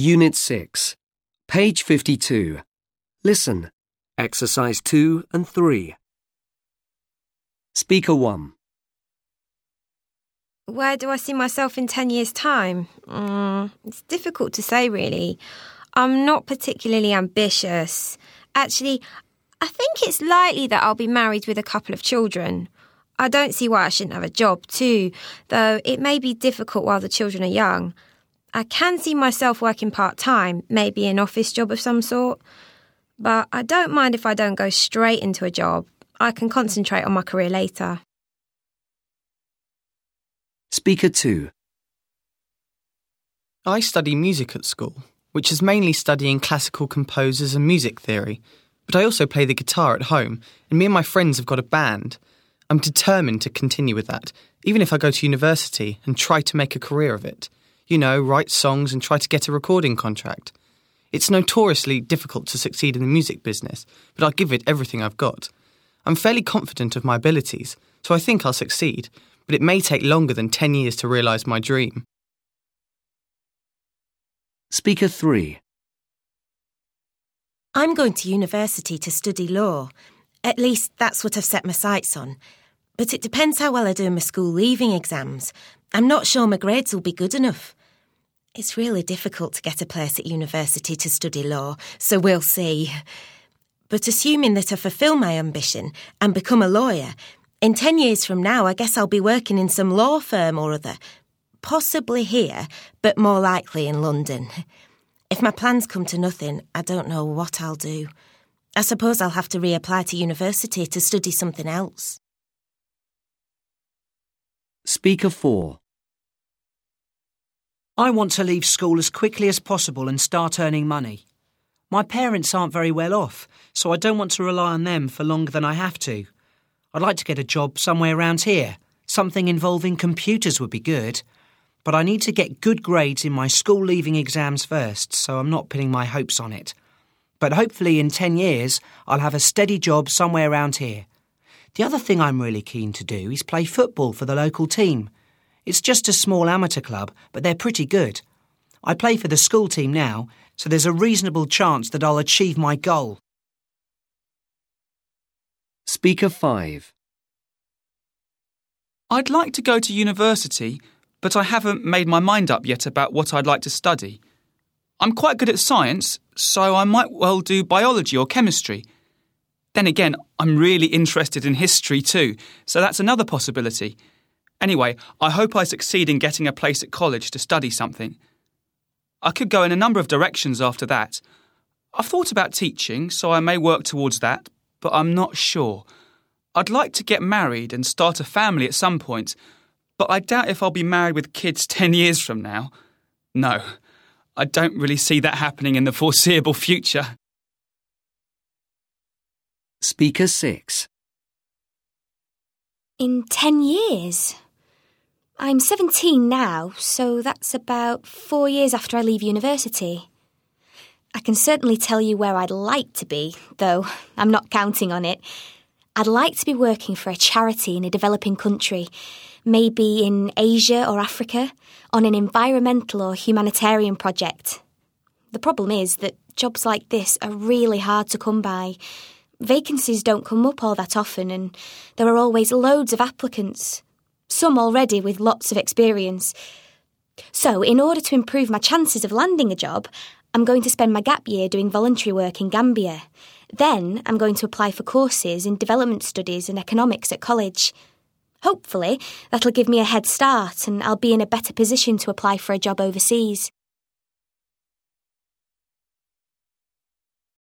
Unit 6, page 52. Listen. Exercise 2 and 3. Speaker 1. Where do I see myself in 10 years' time? Mm, it's difficult to say, really. I'm not particularly ambitious. Actually, I think it's likely that I'll be married with a couple of children. I don't see why I shouldn't have a job, too, though it may be difficult while the children are young. I can see myself working part time, maybe an office job of some sort. But I don't mind if I don't go straight into a job. I can concentrate on my career later. Speaker 2. I study music at school, which is mainly studying classical composers and music theory. But I also play the guitar at home, and me and my friends have got a band. I'm determined to continue with that, even if I go to university and try to make a career of it. You know, write songs and try to get a recording contract. It's notoriously difficult to succeed in the music business, but I'll give it everything I've got. I'm fairly confident of my abilities, so I think I'll succeed, but it may take longer than 10 years to realise my dream. Speaker 3. I'm going to university to study law. At least that's what I've set my sights on. But it depends how well I do in my school leaving exams. I'm not sure my grades will be good enough. It's really difficult to get a place at university to study law, so we'll see. But assuming that I fulfil my ambition and become a lawyer, in 10 years from now, I guess I'll be working in some law firm or other. Possibly here, but more likely in London. If my plans come to nothing, I don't know what I'll do. I suppose I'll have to reapply to university to study something else. Speaker 4. I want to leave school as quickly as possible and start earning money. My parents aren't very well off, so I don't want to rely on them for longer than I have to. I'd like to get a job somewhere around here. Something involving computers would be good. But I need to get good grades in my school leaving exams first, so I'm not pinning my hopes on it. But hopefully in 10 years, I'll have a steady job somewhere around here. The other thing I'm really keen to do is play football for the local team. It's just a small amateur club, but they're pretty good. I play for the school team now, so there's a reasonable chance that I'll achieve my goal. Speaker 5. I'd like to go to university, but I haven't made my mind up yet about what I'd like to study. I'm quite good at science, so I might well do biology or chemistry. Then again, I'm really interested in history too, so that's another possibility. Anyway, I hope I succeed in getting a place at college to study something. I could go in a number of directions after that. I've thought about teaching, so I may work towards that, but I'm not sure. I'd like to get married and start a family at some point, but I doubt if I'll be married with kids 10 years from now. No, I don't really see that happening in the foreseeable future. Speaker 6. In 10 years? I'm 17 now, so that's about four years after I leave university. I can certainly tell you where I'd like to be, though I'm not counting on it. I'd like to be working for a charity in a developing country, maybe in Asia or Africa, on an environmental or humanitarian project. The problem is that jobs like this are really hard to come by. Vacancies don't come up all that often, and there are always loads of applicants some already with lots of experience. So, in order to improve my chances of landing a job, I'm going to spend my gap year doing voluntary work in Gambia. Then, I'm going to apply for courses in development studies and economics at college. Hopefully, that'll give me a head start and I'll be in a better position to apply for a job overseas.